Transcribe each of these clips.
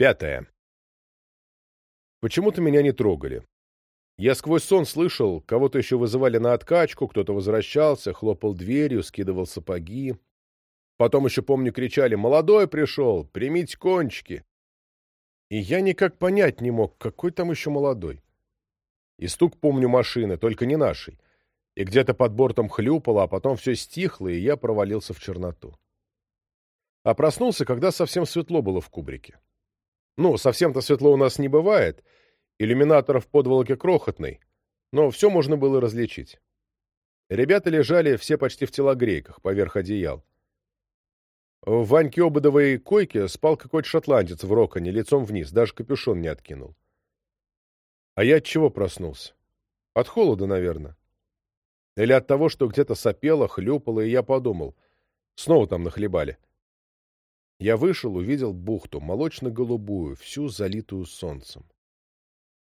Пятое. Почему-то меня не трогали. Я сквозь сон слышал, кого-то еще вызывали на откачку, кто-то возвращался, хлопал дверью, скидывал сапоги. Потом еще, помню, кричали «Молодой пришел! Примите кончики!» И я никак понять не мог, какой там еще молодой. И стук, помню, машины, только не нашей. И где-то под бортом хлюпало, а потом все стихло, и я провалился в черноту. А проснулся, когда совсем светло было в кубрике. Ну, совсем-то светло у нас не бывает. Иллюминатор в подволоке крохотный, но все можно было различить. Ребята лежали все почти в телогрейках, поверх одеял. В Ваньке Ободовой койке спал какой-то шотландец в роконе, лицом вниз, даже капюшон не откинул. А я от чего проснулся? От холода, наверное. Или от того, что где-то сопело, хлюпало, и я подумал. Снова там нахлебали. Я вышел, увидел бухту, молочно-голубую, всю залитую солнцем.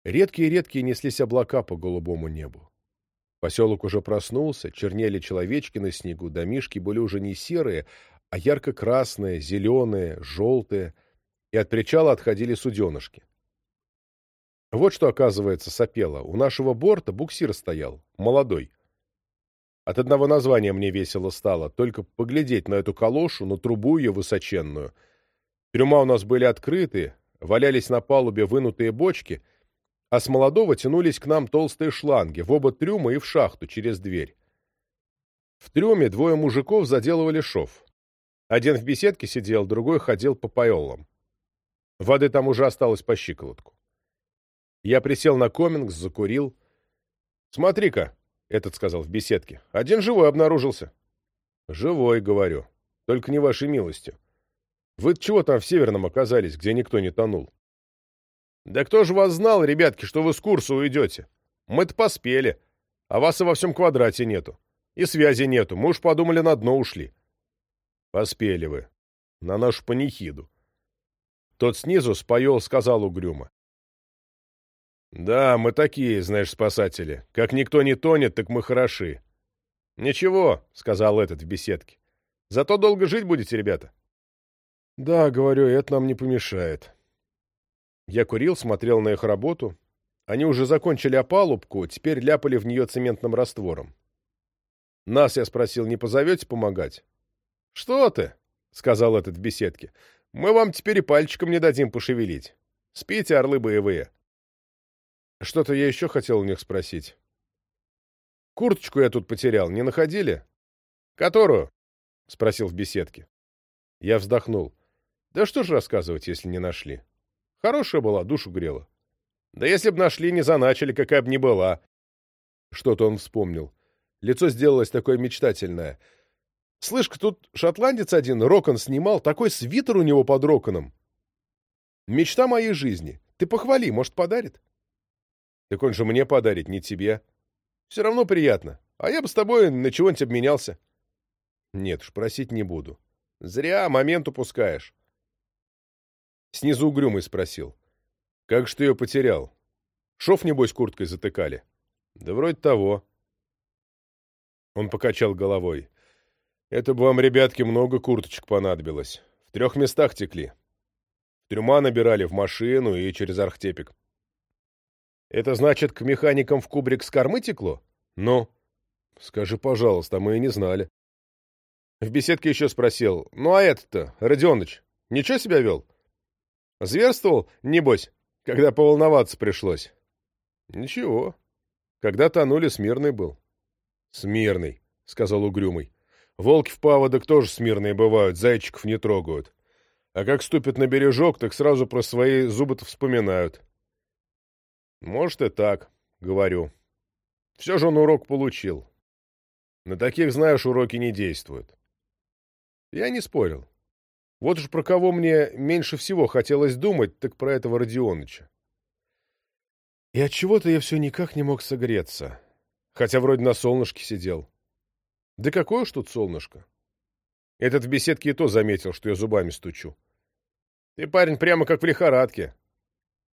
Редкие-редкие неслись облака по голубому небу. Поселок уже проснулся, чернели человечки на снегу, домишки были уже не серые, а ярко-красные, зеленые, желтые, и от причала отходили суденышки. Вот что, оказывается, сопело. У нашего борта буксир стоял, молодой. От одного названия мне весело стало, только поглядеть на эту калошу, на трубу ее высоченную. Трюма у нас были открыты, валялись на палубе вынутые бочки, а с молодого тянулись к нам толстые шланги, в оба трюма и в шахту, через дверь. В трюме двое мужиков заделывали шов. Один в беседке сидел, другой ходил по пайолам. Воды там уже осталось по щиколотку. Я присел на комингс, закурил. «Смотри-ка», — этот сказал в беседке. «Один живой обнаружился». «Живой, — говорю. Только не вашей милостью. вы чего там в Северном оказались, где никто не тонул?» «Да кто же вас знал, ребятки, что вы с курса уйдете? Мы-то поспели, а вас и во всем квадрате нету. И связи нету, мы уж подумали, на дно ушли». «Поспели вы. На нашу панихиду». Тот снизу споел, сказал угрюмо. «Да, мы такие, знаешь, спасатели. Как никто не тонет, так мы хороши». «Ничего», — сказал этот в беседке. «Зато долго жить будете, ребята». «Да, говорю, это нам не помешает». Я курил, смотрел на их работу. Они уже закончили опалубку, теперь ляпали в нее цементным раствором. «Нас, я спросил, не позовете помогать?» «Что ты?» — сказал этот в беседке. «Мы вам теперь и пальчиком не дадим пошевелить. Спите, орлы боевые». Что-то я еще хотел у них спросить. Курточку я тут потерял, не находили? Которую? Спросил в беседке. Я вздохнул. Да что ж рассказывать, если не нашли? Хорошая была, душу грела. Да если б нашли, не заначили, какая б ни была. Что-то он вспомнил. Лицо сделалось такое мечтательное. Слышь-ка, тут шотландец один рокон снимал, такой свитер у него под роконом. Мечта моей жизни. Ты похвали, может, подарит? Так он же мне подарит, не тебе. Все равно приятно. А я бы с тобой на чего-нибудь обменялся. Нет уж, просить не буду. Зря момент упускаешь. Снизу угрюмый спросил. Как же ты ее потерял? Шов, небось, курткой затыкали? Да вроде того. Он покачал головой. Это бы вам, ребятки, много курточек понадобилось. В трех местах текли. Трюма набирали, в машину и через архтепик. Это значит, к механикам в кубрик с кормы текло? Ну? Скажи, пожалуйста, мы и не знали. В беседке еще спросил. Ну а этот-то, Родионыч, ничего себя вел? Зверствовал, небось, когда поволноваться пришлось? Ничего. Когда тонули, смирный был. Смирный, сказал угрюмый. Волки в паводок тоже смирные бывают, зайчиков не трогают. А как ступят на бережок, так сразу про свои зубы-то вспоминают. Может и так, говорю. Все же он урок получил. На таких, знаешь, уроки не действуют. Я не спорил. Вот уж про кого мне меньше всего хотелось думать, так про этого Родионыча. И от чего то я все никак не мог согреться, хотя вроде на солнышке сидел. Да какое уж тут солнышко. Этот в беседке и то заметил, что я зубами стучу. Ты, парень, прямо как в лихорадке.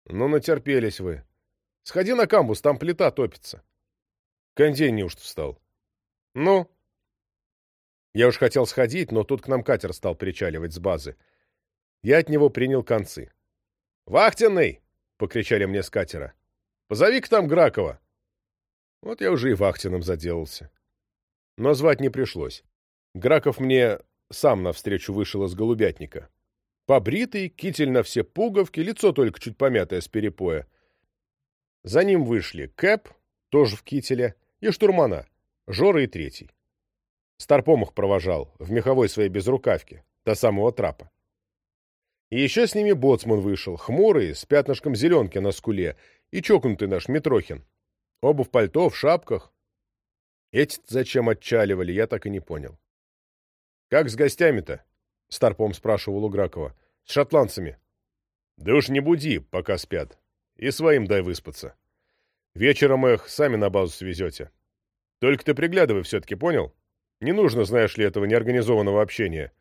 Ну, натерпелись вы. Сходи на камбус, там плита топится. Кондей неужто встал? Ну? Я уж хотел сходить, но тут к нам катер стал причаливать с базы. Я от него принял концы. «Вахтенный!» — покричали мне с катера. «Позови-ка там Гракова!» Вот я уже и вахтенным заделался. Но звать не пришлось. Граков мне сам навстречу вышел из голубятника. Побритый, китель на все пуговки, лицо только чуть помятое с перепоя. За ним вышли Кэп, тоже в кителе, и штурмана, Жора и третий. Старпом их провожал, в меховой своей безрукавке, до самого трапа. И еще с ними боцман вышел, хмурый, с пятнышком зеленки на скуле, и чокнутый наш Митрохин. Оба в пальто, в шапках. эти зачем отчаливали, я так и не понял. — Как с гостями-то? — Старпом спрашивал у Гракова. — С шотландцами. — Да уж не буди, пока спят. И своим дай выспаться. Вечером их сами на базу свезете. Только ты приглядывай все-таки, понял? Не нужно, знаешь ли, этого неорганизованного общения.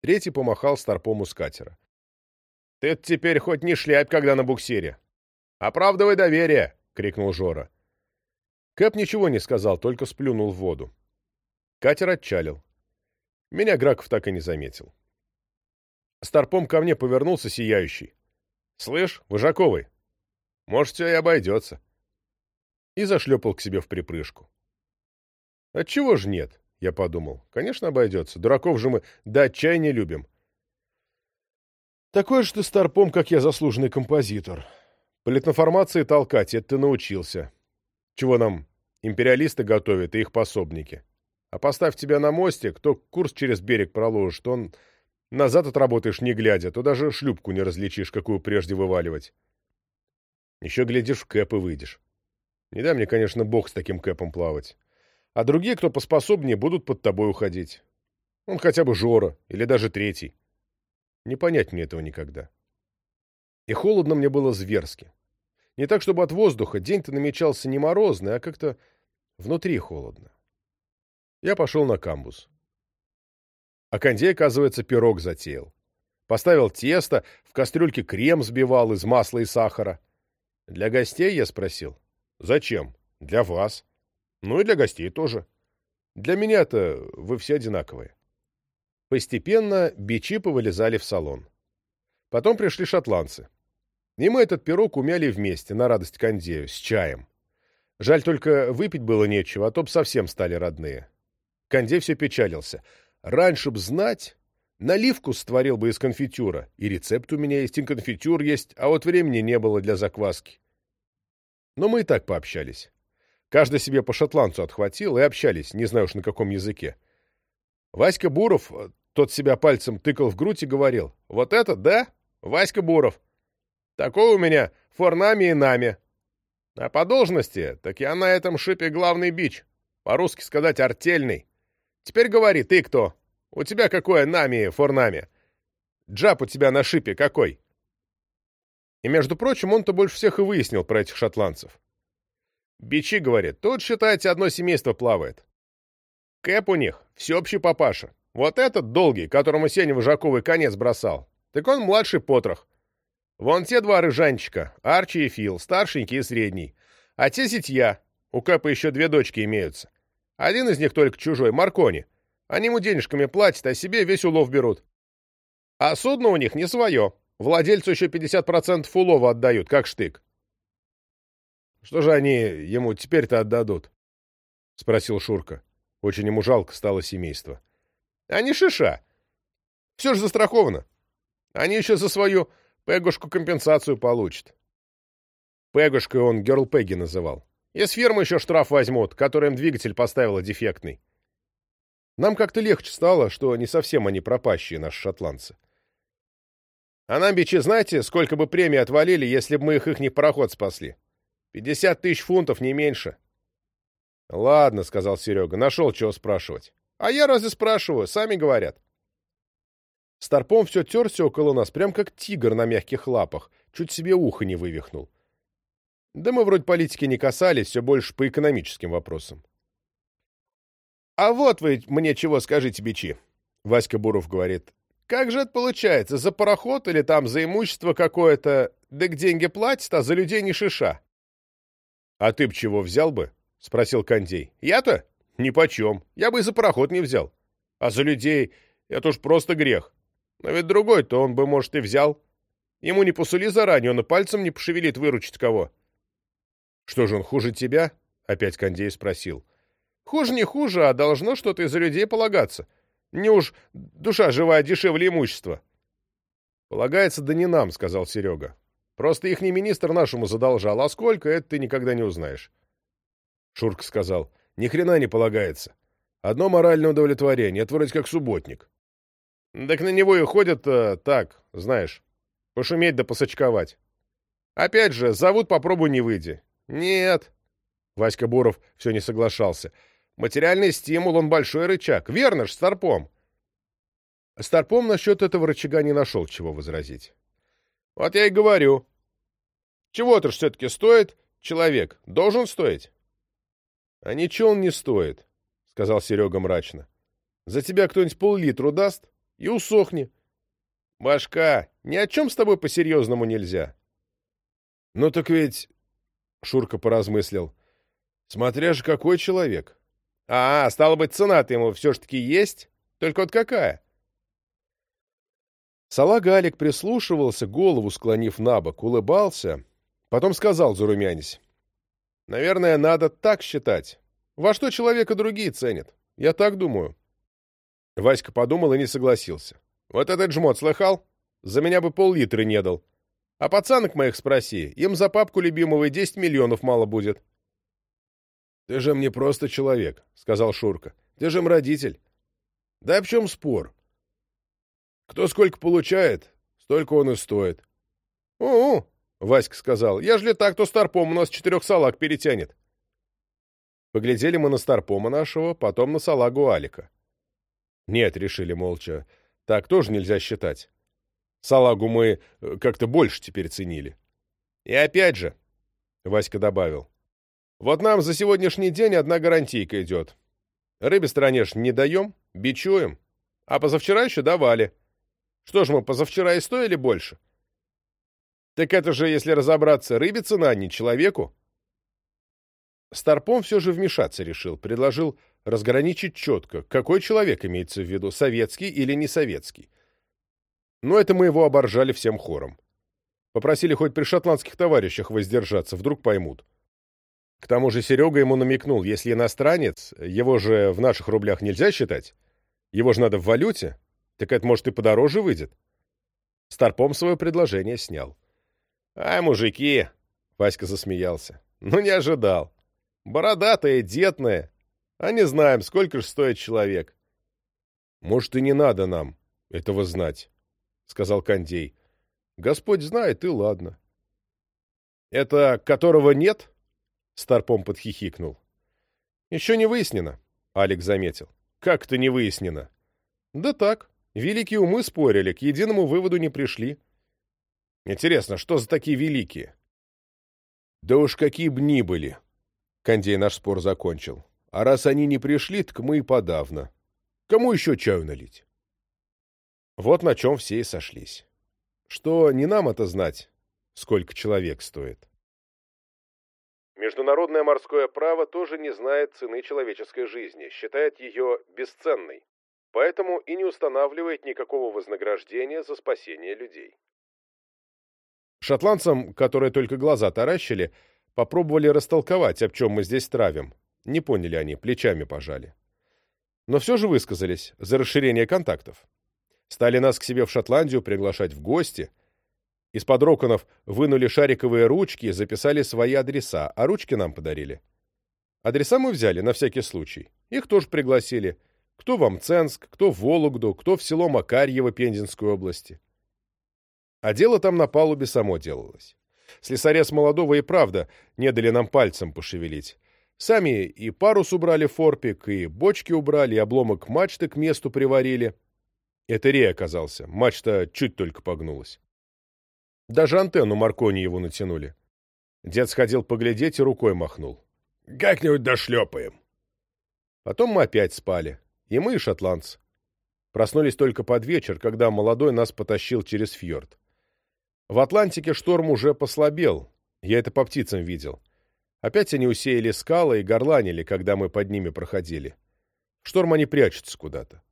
Третий помахал Старпому с катера. — Ты теперь хоть не шляпь, когда на буксире. — Оправдывай доверие! — крикнул Жора. Кэп ничего не сказал, только сплюнул в воду. Катер отчалил. Меня Граков так и не заметил. Старпом ко мне повернулся сияющий. — Слышь, Выжаковый, может, все и обойдется. И зашлепал к себе в припрыжку. — Отчего же нет? — я подумал. — Конечно, обойдется. Дураков же мы до отчаяния любим. Такой же ты старпом, как я, заслуженный композитор. Политноформации толкать, это ты научился. Чего нам империалисты готовят и их пособники. А поставь тебя на мосте, кто курс через берег проложит, он назад отработаешь не глядя, то даже шлюпку не различишь, какую прежде вываливать. Еще глядишь в кэп и выйдешь. Не дай мне, конечно, бог с таким кэпом плавать. А другие, кто поспособнее, будут под тобой уходить. Он хотя бы Жора, или даже третий. Не понять мне этого никогда. И холодно мне было зверски. Не так, чтобы от воздуха, день-то намечался не морозный, а как-то внутри холодно. Я пошел на камбус. А Кондей, оказывается, пирог затеял. Поставил тесто, в кастрюльке крем сбивал из масла и сахара. Для гостей, я спросил. Зачем? Для вас. Ну и для гостей тоже. Для меня-то вы все одинаковые. Постепенно бичи повылезали в салон. Потом пришли шотландцы. И мы этот пирог умяли вместе, на радость Кондею, с чаем. Жаль только выпить было нечего, а то б совсем стали родные. Кондей все печалился. Раньше б знать, наливку створил бы из конфитюра. И рецепт у меня есть, и конфитюр есть, а вот времени не было для закваски. Но мы и так пообщались. Каждый себе по шотландцу отхватил и общались, не знаю уж на каком языке. Васька Буров, тот себя пальцем тыкал в грудь и говорил, «Вот это, да? Васька Буров. Такой у меня форнами и нами. А по должности, так я на этом шипе главный бич. По-русски сказать, артельный. Теперь говори, ты кто? У тебя какое нами, форнами? Джаб у тебя на шипе какой?» И, между прочим, он-то больше всех и выяснил про этих шотландцев. Бичи, говорит, тут, считайте, одно семейство плавает. Кэп у них, всеобщий папаша. Вот этот долгий, которому Сеня Вожаковый конец бросал. Так он младший потрох. Вон те два рыжанчика, Арчи и Фил, старшенький и средний. А те зятья. У Кэпа еще две дочки имеются. Один из них только чужой, Маркони. Они ему денежками платят, а себе весь улов берут. А судно у них не свое. Владельцу еще 50% улова отдают, как штык. Что же они ему теперь-то отдадут? — спросил Шурка. Очень ему жалко стало семейство. — Они шиша. Все же застраховано. Они еще за свою Пегушку компенсацию получат. Пегушкой он Герл Пегги называл. Из фирмы еще штраф возьмут, который им двигатель поставила дефектный. Нам как-то легче стало, что не совсем они пропащие, наши шотландцы. А нам, бичи, знаете, сколько бы премий отвалили, если бы мы их ихний пароход спасли? Пятьдесят тысяч фунтов, не меньше. — Ладно, — сказал Серега, — нашел чего спрашивать. — А я разве спрашиваю? Сами говорят. Старпом все терся около нас, прям как тигр на мягких лапах, чуть себе ухо не вывихнул. Да мы вроде политики не касались, все больше по экономическим вопросам. — А вот вы мне чего скажите, бичи, — Васька Буров говорит. — Как же это получается, за пароход или там за имущество какое-то, да к деньги платят, а за людей не шиша? — А ты б чего взял бы? — спросил Кондей. — Я-то? Ни почем. Я бы и за пароход не взял. А за людей это уж просто грех. Но ведь другой-то он бы, может, и взял. Ему не посули заранее, он и пальцем не пошевелит выручить кого. Что же он, хуже тебя? Опять Кондей спросил. Хуже не хуже, а должно что-то из-за людей полагаться. Не уж душа живая дешевле имущества. Полагается, да не нам, сказал Серега. Просто ихний министр нашему задолжал, а сколько, это ты никогда не узнаешь. Шурка сказал, ни хрена не полагается. Одно моральное удовлетворение, это вроде как субботник. Так на него и ходят э, так, знаешь, пошуметь да посочковать. Опять же, зовут попробуй не выйди. Нет. Васька Буров все не соглашался. Материальный стимул, он большой рычаг. Верно ж, Старпом. Старпом насчет этого рычага не нашел чего возразить. Вот я и говорю. Чего-то ж все-таки стоит человек. Должен стоить. А ничего он не стоит, сказал Серега мрачно. За тебя кто-нибудь пол-литру даст и усохни. Башка, ни о чем с тобой по-серьезному нельзя. Ну так ведь... Шурка поразмыслил. Смотря же какой человек. А, стало быть, цена-то ему все ж таки есть? Только вот какая? Салага Алик прислушивался, голову склонив на бок, улыбался, потом сказал, зарумянись. «Наверное, надо так считать. Во что человека другие ценят? Я так думаю». Васька подумал и не согласился. «Вот этот жмот слыхал? За меня бы пол-литра не дал. А пацанок моих спроси, им за папку любимого и десять миллионов мало будет». «Ты же мне просто человек», — сказал Шурка. «Ты же им родитель». «Да в чем спор? Кто сколько получает, столько он и стоит. «У-у!» — Васька сказал. «Ежели так, то Старпом у нас четырех салаг перетянет». Поглядели мы на Старпома нашего, потом на салагу Алика. «Нет», — решили молча, — «так тоже нельзя считать. Салагу мы э, как-то больше теперь ценили». «И опять же», — Васька добавил, — «вот нам за сегодняшний день одна гарантийка идет. Рыбе стороне ж не даем, бичуем, а позавчера еще давали». Что ж мы, позавчера и стоили больше? Так это же, если разобраться, рыбе цена, не человеку. Старпом все же вмешаться решил, предложил разграничить четко, какой человек имеется в виду, советский или не советский. Но это мы его оборжали всем хором. Попросили хоть при шотландских товарищах воздержаться, вдруг поймут. К тому же Серега ему намекнул, если иностранец, его же в наших рублях нельзя считать, его же надо в валюте, так это, может, и подороже выйдет. Старпом свое предложение снял. «Ай, мужики!» — Васька засмеялся. «Ну, не ожидал. Бородатая, детная. А не знаем, сколько же стоит человек». «Может, и не надо нам этого знать», — сказал Кондей. «Господь знает, и ладно». «Это которого нет?» — Старпом подхихикнул. «Еще не выяснено», — Алекс заметил. «Как это не выяснено?» «Да так. Великие умы спорили, к единому выводу не пришли. Интересно, что за такие великие? Да уж какие б ни были. Кондей наш спор закончил. А раз они не пришли, так мы и подавно. Кому еще чаю налить? Вот на чем все и сошлись. Что не нам это знать, сколько человек стоит. Международное морское право тоже не знает цены человеческой жизни, считает ее бесценной поэтому и не устанавливает никакого вознаграждения за спасение людей. Шотландцам, которые только глаза таращили, попробовали растолковать, об чем мы здесь травим. Не поняли они, плечами пожали. Но все же высказались за расширение контактов. Стали нас к себе в Шотландию приглашать в гости. Из-под роконов вынули шариковые ручки, записали свои адреса, а ручки нам подарили. Адреса мы взяли на всякий случай. Их тоже пригласили. Кто в Амценск, кто в Вологду, кто в село Макарьево Пензенской области. А дело там на палубе само делалось. Слесарец молодого и правда не дали нам пальцем пошевелить. Сами и парус убрали форпик, и бочки убрали, и обломок мачты к месту приварили. Это рей оказался, мачта чуть только погнулась. Даже антенну Маркони его натянули. Дед сходил поглядеть и рукой махнул. «Как-нибудь дошлепаем». Потом мы опять спали. И мы, и шотландцы. Проснулись только под вечер, когда молодой нас потащил через фьорд. В Атлантике шторм уже послабел, я это по птицам видел. Опять они усеяли скалы и горланили, когда мы под ними проходили. В шторм они прячутся куда-то.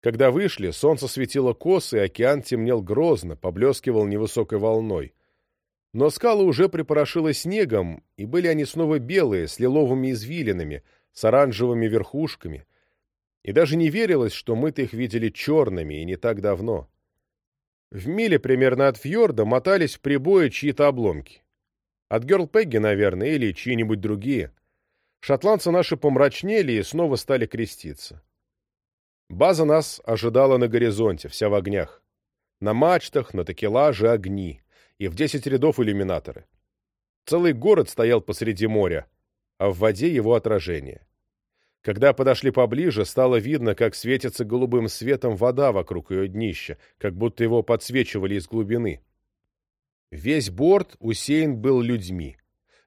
Когда вышли, солнце светило косо, и океан темнел грозно, поблескивал невысокой волной. Но скалы уже припорошило снегом, и были они снова белые, с лиловыми извилинами, с оранжевыми верхушками. И даже не верилось, что мы-то их видели черными, и не так давно. В миле примерно от фьорда мотались в прибое чьи-то обломки. От Герл Пегги, наверное, или чьи-нибудь другие. Шотландцы наши помрачнели и снова стали креститься. База нас ожидала на горизонте, вся в огнях. На мачтах, на такелаже огни, и в десять рядов иллюминаторы. Целый город стоял посреди моря, а в воде его отражение. Когда подошли поближе, стало видно, как светится голубым светом вода вокруг ее днища, как будто его подсвечивали из глубины. Весь борт усеян был людьми.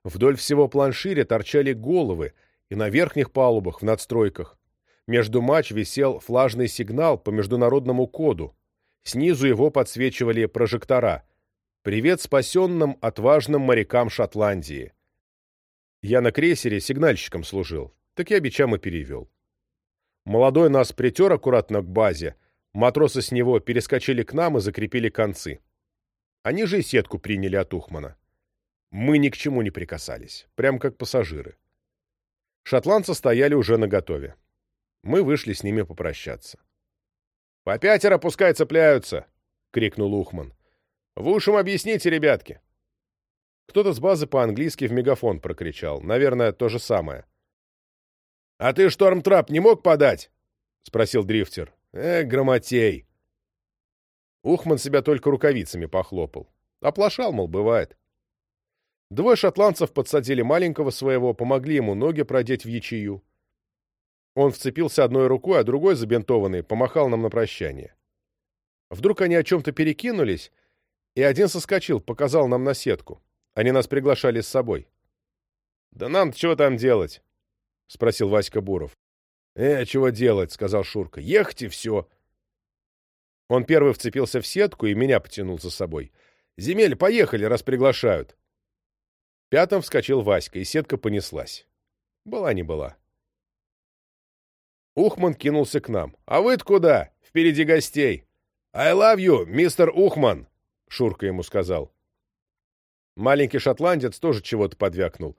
Вдоль всего планширя торчали головы, и на верхних палубах, в надстройках. Между мач висел флажный сигнал по международному коду. Снизу его подсвечивали прожектора. «Привет спасенным отважным морякам Шотландии». Я на крейсере сигнальщиком служил, так я бичам и перевел. Молодой нас притер аккуратно к базе, матросы с него перескочили к нам и закрепили концы. Они же и сетку приняли от Ухмана. Мы ни к чему не прикасались, прям как пассажиры. Шотландцы стояли уже наготове. Мы вышли с ними попрощаться. — По пятеро пускай цепляются! — крикнул Ухман. — Вы уж им объясните, ребятки! Кто-то с базы по-английски в мегафон прокричал. Наверное, то же самое. — А ты штормтрап не мог подать? — спросил дрифтер. — Эх, громотей! Ухман себя только рукавицами похлопал. Оплошал, мол, бывает. Двое шотландцев подсадили маленького своего, помогли ему ноги продеть в ячею. Он вцепился одной рукой, а другой, забинтованный, помахал нам на прощание. Вдруг они о чем-то перекинулись, и один соскочил, показал нам на сетку. Они нас приглашали с собой. — Да нам-то чего там делать? — спросил Васька Буров. — Э, чего делать? — сказал Шурка. — Ехать и все. Он первый вцепился в сетку и меня потянул за собой. — Земель, поехали, раз приглашают. Пятым вскочил Васька, и сетка понеслась. Была не была. Ухман кинулся к нам. «А вы-то куда? Впереди гостей!» «I love you, мистер Ухман!» — Шурка ему сказал. Маленький шотландец тоже чего-то подвякнул.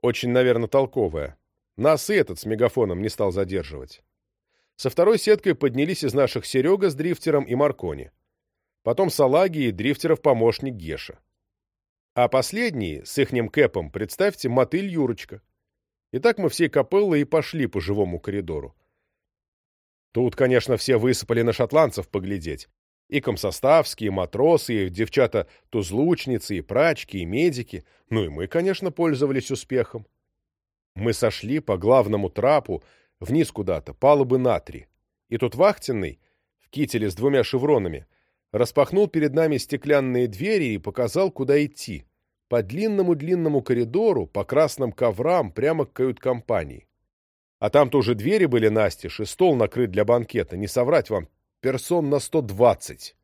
Очень, наверное, толковое. Нас и этот с мегафоном не стал задерживать. Со второй сеткой поднялись из наших Серега с дрифтером и Маркони. Потом Салаги и дрифтеров помощник Геша. А последний, с ихним кэпом, представьте, мотыль Юрочка. И так мы всей капеллой и пошли по живому коридору. Тут, конечно, все высыпали на шотландцев поглядеть. И комсоставские, и матросы, и девчата-тузлучницы, и прачки, и медики. Ну и мы, конечно, пользовались успехом. Мы сошли по главному трапу вниз куда-то, палубы на три. И тут вахтенный, в кителе с двумя шевронами, распахнул перед нами стеклянные двери и показал, куда идти. По длинному-длинному коридору, по красным коврам, прямо к кают-компании. А там тоже двери были настежь, и стол накрыт для банкета. Не соврать вам, персон на сто двадцать.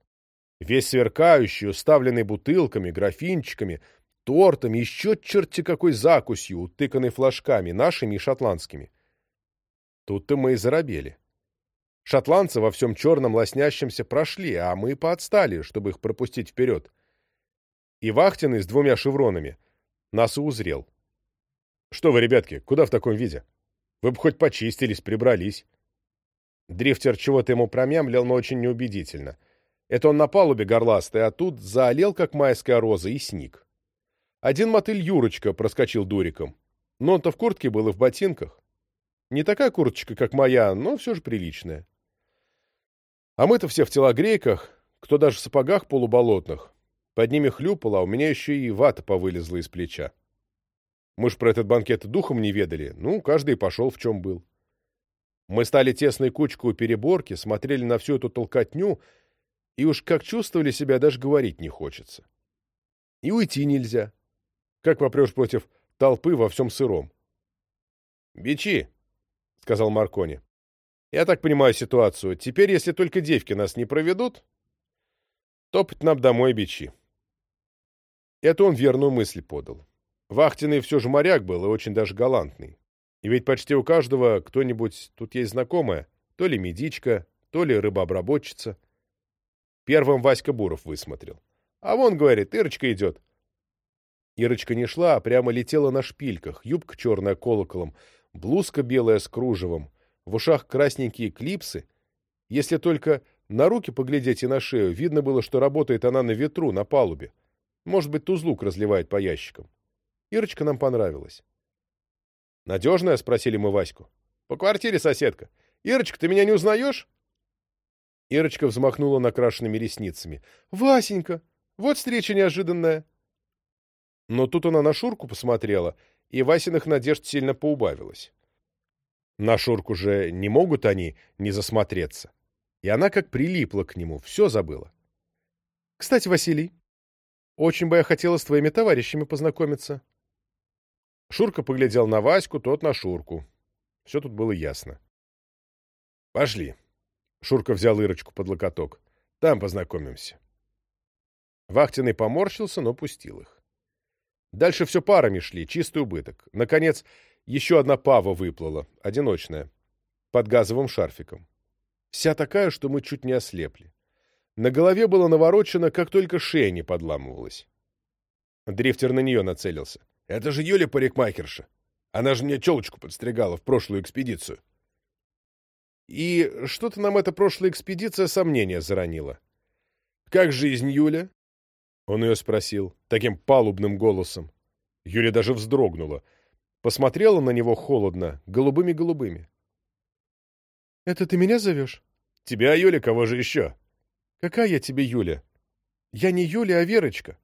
Весь сверкающий, уставленный бутылками, графинчиками, тортами, еще черти какой закусью, утыканной флажками, нашими и шотландскими. Тут-то мы и заробели. Шотландцы во всем черном лоснящемся прошли, а мы поотстали, чтобы их пропустить вперед. И Вахтенный с двумя шевронами нас и узрел. Что вы, ребятки, куда в таком виде? Вы бы хоть почистились, прибрались. Дрифтер чего-то ему промямлил, но очень неубедительно. Это он на палубе горластый, а тут заолел, как майская роза, и сник. Один мотыль Юрочка проскочил дуриком. Но он-то в куртке был и в ботинках. Не такая курточка, как моя, но все же приличная. А мы-то все в телогрейках, кто даже в сапогах полуболотных. Под ними хлюпало, а у меня еще и вата повылезла из плеча. Мы ж про этот банкет духом не ведали. Ну, каждый пошел в чем был. Мы стали тесной кучкой у переборки, смотрели на всю эту толкотню, и уж как чувствовали себя, даже говорить не хочется. И уйти нельзя. Как попрешь против толпы во всем сыром? «Бичи», — сказал Маркони. «Я так понимаю ситуацию. Теперь, если только девки нас не проведут, топать нам домой бичи». Это он верную мысль подал. Вахтенный все же моряк был и очень даже галантный. И ведь почти у каждого кто-нибудь тут есть знакомая, то ли медичка, то ли рыбообработчица. Первым Васька Буров высмотрел. А вон, говорит, Ирочка идет. Ирочка не шла, а прямо летела на шпильках, юбка черная колоколом, блузка белая с кружевом, в ушах красненькие клипсы. Если только на руки поглядеть и на шею, видно было, что работает она на ветру, на палубе. Может быть, тузлук разливает по ящикам. Ирочка нам понравилась. «Надежная?» — спросили мы Ваську. «По квартире соседка. Ирочка, ты меня не узнаешь?» Ирочка взмахнула накрашенными ресницами. «Васенька! Вот встреча неожиданная!» Но тут она на Шурку посмотрела, и Васиных надежд сильно поубавилось. На Шурку же не могут они не засмотреться. И она как прилипла к нему, все забыла. «Кстати, Василий, очень бы я хотела с твоими товарищами познакомиться». Шурка поглядел на Ваську, тот на Шурку. Все тут было ясно. «Пошли». Шурка взял Ирочку под локоток. «Там познакомимся». Вахтенный поморщился, но пустил их. Дальше все парами шли, чистый убыток. Наконец, еще одна пава выплыла, одиночная, под газовым шарфиком. Вся такая, что мы чуть не ослепли. На голове было наворочено, как только шея не подламывалась. Дрифтер на нее нацелился. «Это же Юля парикмахерша. Она же мне челочку подстригала в прошлую экспедицию». И что-то нам эта прошлая экспедиция сомнения заронила. «Как жизнь, Юля?» Он ее спросил, таким палубным голосом. Юля даже вздрогнула. Посмотрела на него холодно, голубыми-голубыми. «Это ты меня зовешь?» «Тебя, Юля, кого же еще?» «Какая я тебе Юля?» «Я не Юля, а Верочка».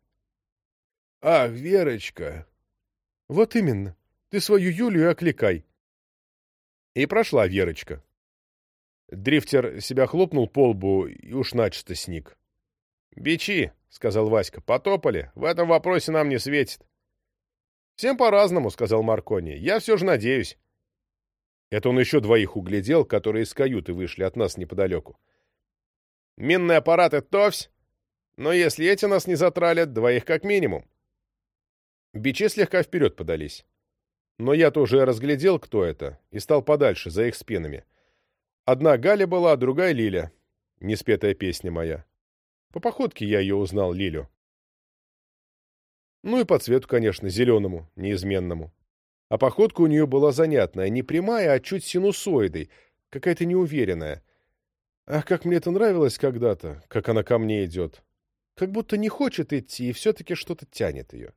«Ах, Верочка!» «Вот именно. Ты свою Юлю окликай». И прошла Верочка. Дрифтер себя хлопнул по лбу и уж начисто сник. «Бичи!» — сказал Васька. «Потопали. В этом вопросе нам не светит». «Всем по-разному», — сказал Маркони. «Я все же надеюсь». Это он еще двоих углядел, которые из каюты вышли от нас неподалеку. «Минные аппараты товсь! Но если эти нас не затралят, двоих как минимум». Бичи слегка вперед подались. Но я тоже разглядел, кто это, и стал подальше, за их спинами. Одна Галя была, другая Лиля. Неспетая песня моя. По походке я ее узнал, Лилю. Ну и по цвету, конечно, зеленому, неизменному. А походка у нее была занятная, не прямая, а чуть синусоидой, какая-то неуверенная. Ах, как мне это нравилось когда-то, как она ко мне идет. Как будто не хочет идти, и все-таки что-то тянет ее.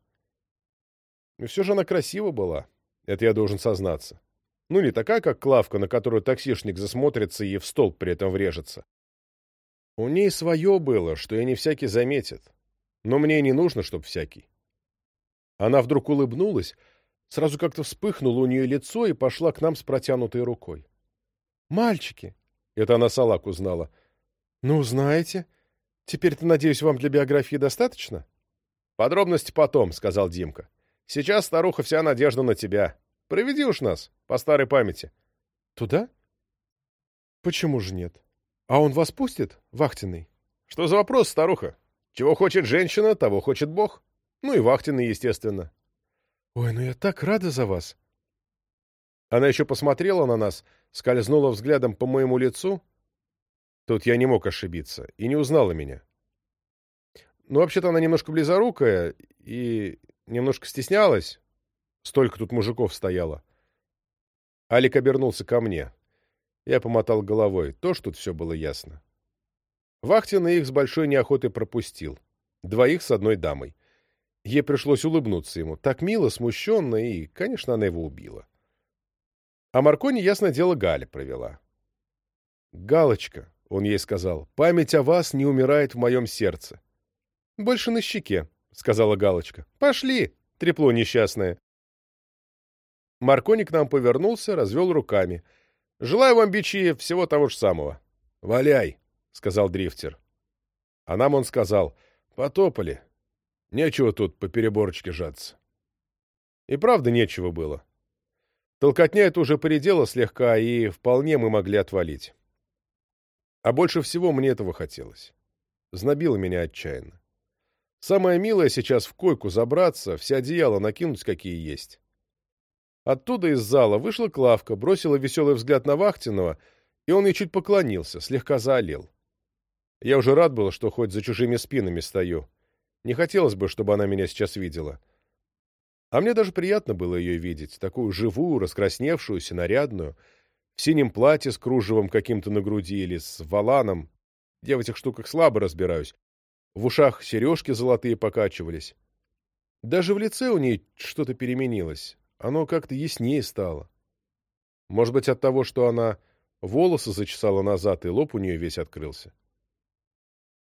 И все же она красива была, это я должен сознаться. Ну, не такая, как Клавка, на которую таксишник засмотрится и в столб при этом врежется. У ней свое было, что и не всякий заметит. Но мне не нужно, чтоб всякий. Она вдруг улыбнулась, сразу как-то вспыхнуло у нее лицо и пошла к нам с протянутой рукой. «Мальчики!» — это она Салак узнала. «Ну, знаете. Теперь-то, надеюсь, вам для биографии достаточно?» «Подробности потом», — сказал Димка. «Сейчас, старуха, вся надежда на тебя. Проведи уж нас, по старой памяти». «Туда?» «Почему же нет?» А он вас пустит, вахтенный? Что за вопрос, старуха? Чего хочет женщина, того хочет Бог. Ну и вахтенный, естественно. Ой, ну я так рада за вас. Она еще посмотрела на нас, скользнула взглядом по моему лицу. Тут я не мог ошибиться и не узнала меня. Ну, вообще-то она немножко близорукая и немножко стеснялась. Столько тут мужиков стояло. Алик обернулся ко мне. Я помотал головой. Тоже тут все было ясно. Вахтин их с большой неохотой пропустил. Двоих с одной дамой. Ей пришлось улыбнуться ему. Так мило, смущенно, и, конечно, она его убила. А Маркони, ясно дело, Галя провела. «Галочка», — он ей сказал, — «память о вас не умирает в моем сердце». «Больше на щеке», — сказала Галочка. «Пошли, трепло несчастное». Маркони к нам повернулся, развел руками — Желаю вам, бичи, всего того же самого. — Валяй, — сказал дрифтер. А нам он сказал, — потопали. Нечего тут по переборочке жаться. И правда нечего было. Толкотня это уже поредела слегка, и вполне мы могли отвалить. А больше всего мне этого хотелось. Знобило меня отчаянно. Самое милое сейчас в койку забраться, все одеяла накинуть, какие есть. Оттуда из зала вышла Клавка, бросила веселый взгляд на Вахтинова и он ей чуть поклонился, слегка заолел. Я уже рад был, что хоть за чужими спинами стою. Не хотелось бы, чтобы она меня сейчас видела. А мне даже приятно было ее видеть, такую живую, раскрасневшуюся, нарядную, в синем платье с кружевом каким-то на груди или с валаном. Я в этих штуках слабо разбираюсь. В ушах сережки золотые покачивались. Даже в лице у ней что-то переменилось. Оно как-то яснее стало. Может быть, от того, что она волосы зачесала назад, и лоб у нее весь открылся.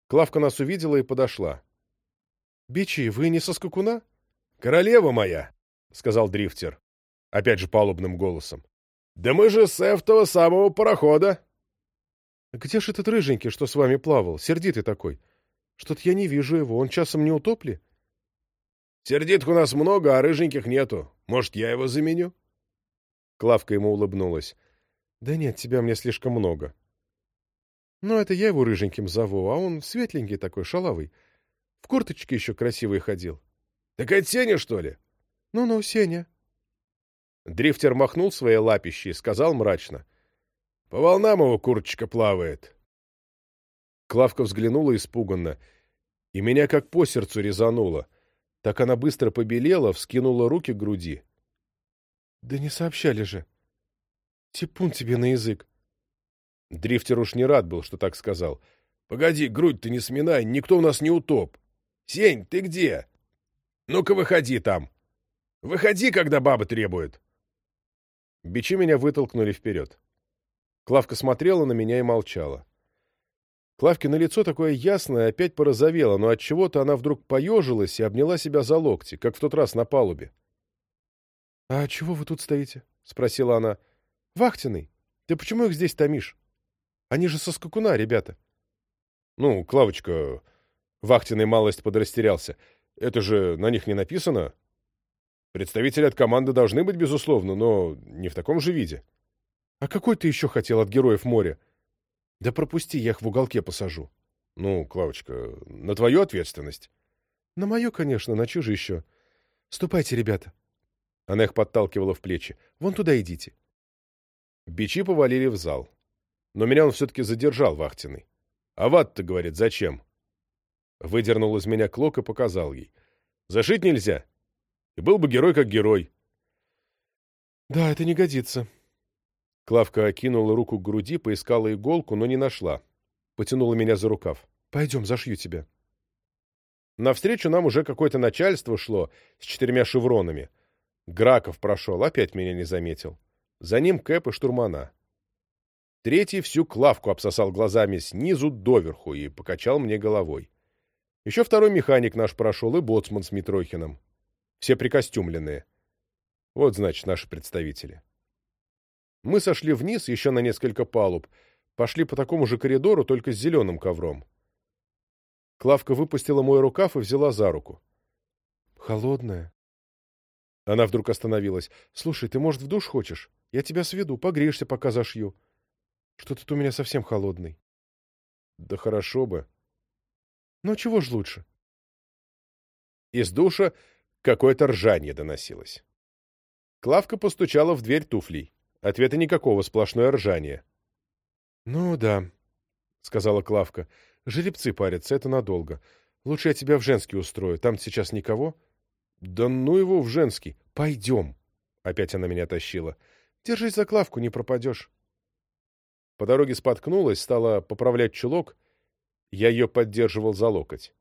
Клавка нас увидела и подошла. — Бичи, вы не со скакуна? — Королева моя, — сказал дрифтер, опять же палубным голосом. — Да мы же с этого самого парохода. — Где же этот рыженький, что с вами плавал, сердитый такой? Что-то я не вижу его, он часом не утопли? — Сердитых у нас много, а рыженьких нету. Может, я его заменю? Клавка ему улыбнулась. — Да нет, тебя мне слишком много. — Ну, это я его рыженьким зову, а он светленький такой, шалавый. В курточке еще красивый ходил. — Так это Сеня, что ли? Ну — Ну-ну, Сеня. Дрифтер махнул своей лапищей и сказал мрачно. — По волнам его курточка плавает. Клавка взглянула испуганно, и меня как по сердцу резануло. Так она быстро побелела, вскинула руки к груди. Да не сообщали же. Типун тебе на язык. Дрифтер уж не рад был, что так сказал. Погоди, грудь ты не сминай, никто у нас не утоп. Сень, ты где? Ну-ка выходи там. Выходи, когда баба требует. Бичи меня вытолкнули вперед. Клавка смотрела на меня и молчала. Клавкино лицо такое ясное опять порозовело, но от чего то она вдруг поежилась и обняла себя за локти, как в тот раз на палубе. — А чего вы тут стоите? — спросила она. — Вахтенный, ты почему их здесь томишь? Они же со скакуна, ребята. — Ну, Клавочка... Вахтенный малость подрастерялся. Это же на них не написано. Представители от команды должны быть, безусловно, но не в таком же виде. — А какой ты еще хотел от героев моря? — Да пропусти, я их в уголке посажу. — Ну, Клавочка, на твою ответственность. — На мою, конечно, на же еще. Ступайте, ребята. Она их подталкивала в плечи. «Вон туда идите». Бичи повалили в зал. Но меня он все-таки задержал, вахтенный. «А ват-то, — говорит, — зачем?» Выдернул из меня клок и показал ей. «Зашить нельзя. И был бы герой как герой». «Да, это не годится». Клавка окинула руку к груди, поискала иголку, но не нашла. Потянула меня за рукав. «Пойдем, зашью тебя». Навстречу нам уже какое-то начальство шло с четырьмя шевронами — Граков прошел, опять меня не заметил. За ним Кэп и штурмана. Третий всю клавку обсосал глазами снизу доверху и покачал мне головой. Еще второй механик наш прошел и боцман с Митрохиным. Все прикостюмленные. Вот, значит, наши представители. Мы сошли вниз еще на несколько палуб, пошли по такому же коридору, только с зеленым ковром. Клавка выпустила мой рукав и взяла за руку. «Холодная», она вдруг остановилась. «Слушай, ты, может, в душ хочешь? Я тебя сведу, погреешься, пока зашью. Что-то ты у меня совсем холодный». «Да хорошо бы». «Ну, чего ж лучше?» Из душа какое-то ржание доносилось. Клавка постучала в дверь туфлей. Ответа никакого, сплошное ржание. «Ну да», — сказала Клавка. «Жеребцы парятся, это надолго. Лучше я тебя в женский устрою. Там сейчас никого?» «Да ну его в женский! Пойдем!» Опять она меня тащила. «Держись за клавку, не пропадешь!» По дороге споткнулась, стала поправлять чулок. Я ее поддерживал за локоть.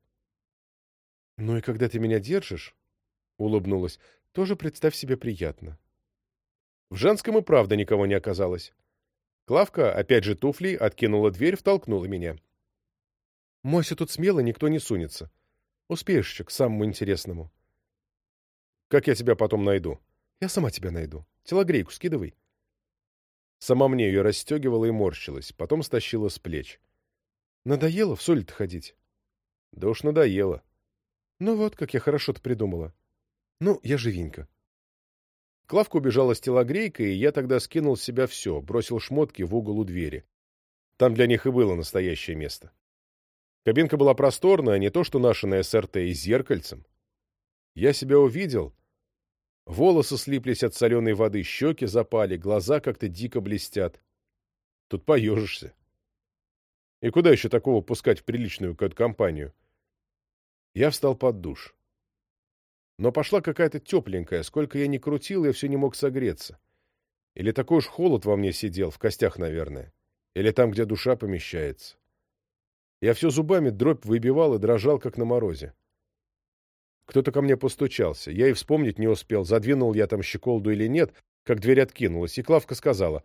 «Ну и когда ты меня держишь, — улыбнулась, — тоже представь себе приятно». В женском и правда никого не оказалось. Клавка, опять же туфлей, откинула дверь, втолкнула меня. «Мойся тут смело, никто не сунется. Успеешь еще к самому интересному». Как я тебя потом найду? Я сама тебя найду. Телогрейку скидывай. Сама мне ее расстегивала и морщилась, потом стащила с плеч. Надоело в соль-то ходить? Да уж надоело. Ну вот, как я хорошо-то придумала. Ну, я живенько. Клавка убежала с телогрейкой, и я тогда скинул с себя все, бросил шмотки в угол у двери. Там для них и было настоящее место. Кабинка была просторная, не то что наша на СРТ, и зеркальцем. Я себя увидел, Волосы слиплись от соленой воды, щеки запали, глаза как-то дико блестят. Тут поежишься. И куда еще такого пускать в приличную компанию? Я встал под душ. Но пошла какая-то тепленькая, сколько я ни крутил, я все не мог согреться. Или такой уж холод во мне сидел, в костях, наверное. Или там, где душа помещается. Я все зубами дробь выбивал и дрожал, как на морозе. Кто-то ко мне постучался. Я и вспомнить не успел, задвинул я там щеколду или нет, как дверь откинулась, и Клавка сказала,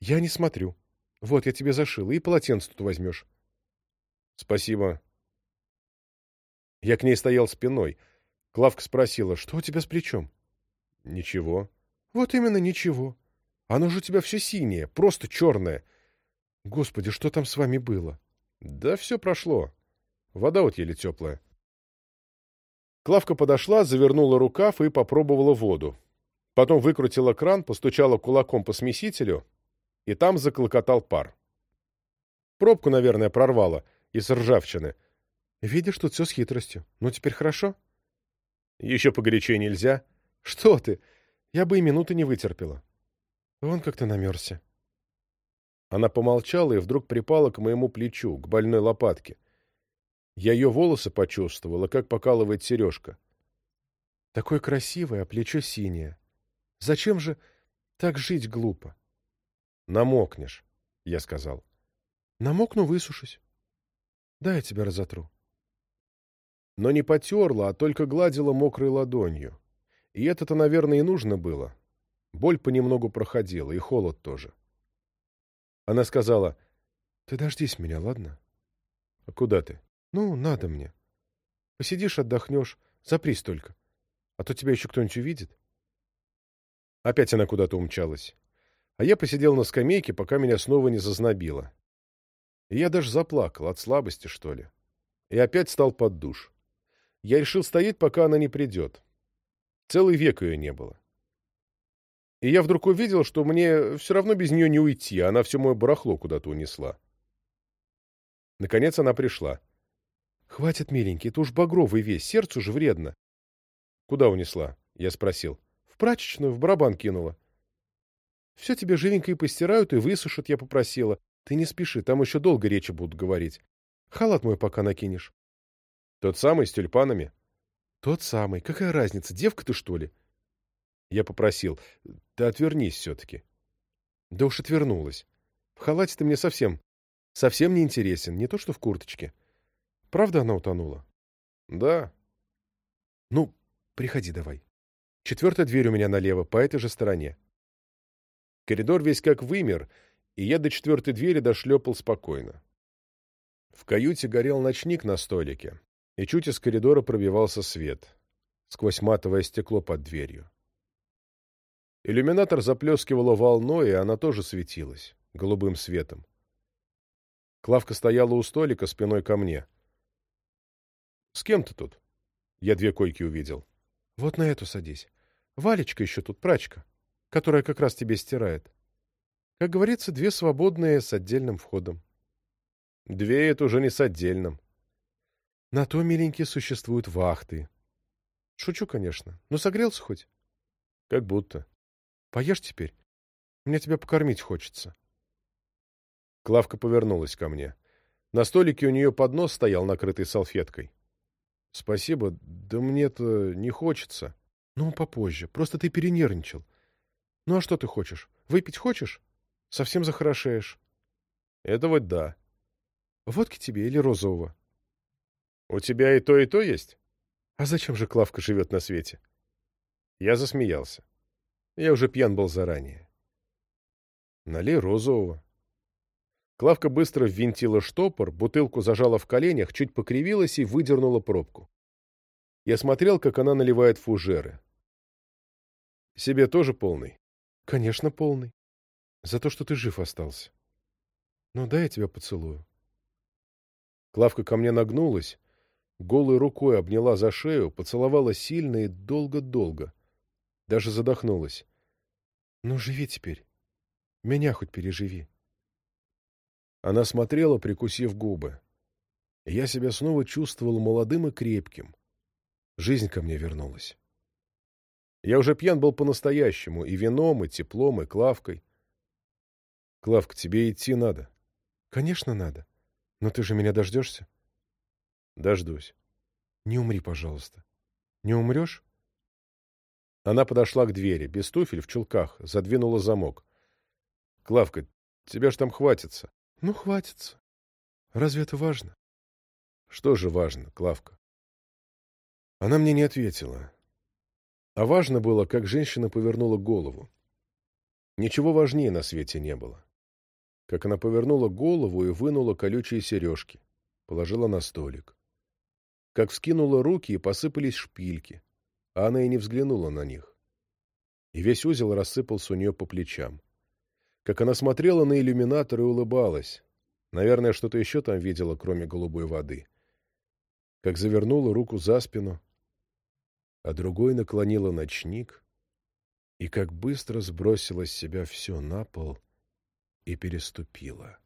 «Я не смотрю. Вот, я тебе зашила, и полотенце тут возьмешь». «Спасибо». Я к ней стоял спиной. Клавка спросила, «Что у тебя с плечом?» «Ничего». «Вот именно ничего. Оно же у тебя все синее, просто черное. Господи, что там с вами было?» «Да все прошло. Вода вот еле теплая». Клавка подошла, завернула рукав и попробовала воду. Потом выкрутила кран, постучала кулаком по смесителю, и там заклокотал пар. Пробку, наверное, прорвала из ржавчины. Видишь, тут все с хитростью. Ну, теперь хорошо? Еще погорячее нельзя. Что ты? Я бы и минуты не вытерпела. Вон как ты намерзся. Она помолчала и вдруг припала к моему плечу, к больной лопатке. Я ее волосы почувствовала, как покалывает сережка. Такой красивый, а плечо синее. Зачем же так жить глупо? Намокнешь, я сказал. Намокну, высушусь. Дай я тебя разотру. Но не потерла, а только гладила мокрой ладонью. И это-то, наверное, и нужно было. Боль понемногу проходила, и холод тоже. Она сказала, «Ты дождись меня, ладно?» «А куда ты?» «Ну, надо мне. Посидишь, отдохнешь, запрись только. А то тебя еще кто-нибудь увидит». Опять она куда-то умчалась. А я посидел на скамейке, пока меня снова не зазнобило. И я даже заплакал, от слабости, что ли. И опять стал под душ. Я решил стоять, пока она не придет. Целый век ее не было. И я вдруг увидел, что мне все равно без нее не уйти, а она все мое барахло куда-то унесла. Наконец она пришла. — Хватит, миленький, ты уж багровый весь, сердцу же вредно. — Куда унесла? — я спросил прачечную, в барабан кинула. Все тебе живенько и постирают, и высушат, я попросила. Ты не спеши, там еще долго речи будут говорить. Халат мой пока накинешь. Тот самый, с тюльпанами? Тот самый. Какая разница, девка ты, что ли? Я попросил. Ты отвернись все-таки. Да уж отвернулась. В халате ты мне совсем, совсем не интересен, не то что в курточке. Правда она утонула? Да. Ну, приходи давай. Четвертая дверь у меня налево, по этой же стороне. Коридор весь как вымер, и я до четвертой двери дошлепал спокойно. В каюте горел ночник на столике, и чуть из коридора пробивался свет, сквозь матовое стекло под дверью. Иллюминатор заплескивало волной, и она тоже светилась, голубым светом. Клавка стояла у столика спиной ко мне. — С кем ты тут? Я две койки увидел. Вот на эту садись. Валечка еще тут, прачка, которая как раз тебе стирает. Как говорится, две свободные с отдельным входом. Две — это уже не с отдельным. На то, миленькие, существуют вахты. Шучу, конечно. Но согрелся хоть? Как будто. Поешь теперь? Мне тебя покормить хочется. Клавка повернулась ко мне. На столике у нее поднос стоял, накрытый салфеткой. — Спасибо, да мне-то не хочется. — Ну, попозже. Просто ты перенервничал. Ну, а что ты хочешь? Выпить хочешь? Совсем захорошеешь. — Это вот да. — Водки тебе или розового? — У тебя и то, и то есть? — А зачем же Клавка живет на свете? Я засмеялся. Я уже пьян был заранее. — Налей розового. Клавка быстро ввинтила штопор, бутылку зажала в коленях, чуть покривилась и выдернула пробку. Я смотрел, как она наливает фужеры. Себе тоже полный? Конечно, полный. За то, что ты жив остался. Ну, дай я тебя поцелую. Клавка ко мне нагнулась, голой рукой обняла за шею, поцеловала сильно и долго-долго. Даже задохнулась. Ну, живи теперь. Меня хоть переживи. Она смотрела, прикусив губы. я себя снова чувствовал молодым и крепким. Жизнь ко мне вернулась. Я уже пьян был по-настоящему, и вином, и теплом, и клавкой. Клавка, тебе идти надо. Конечно, надо. Но ты же меня дождешься? Дождусь. Не умри, пожалуйста. Не умрешь? Она подошла к двери, без туфель, в чулках, задвинула замок. Клавка, тебя ж там хватится. Ну, хватится. Разве это важно? Что же важно, Клавка? Она мне не ответила. А важно было, как женщина повернула голову. Ничего важнее на свете не было. Как она повернула голову и вынула колючие сережки, положила на столик. Как вскинула руки и посыпались шпильки, а она и не взглянула на них. И весь узел рассыпался у нее по плечам. Как она смотрела на иллюминатор и улыбалась. Наверное, что-то еще там видела, кроме голубой воды. Как завернула руку за спину, а другой наклонила ночник, и как быстро сбросила с себя все на пол и переступила.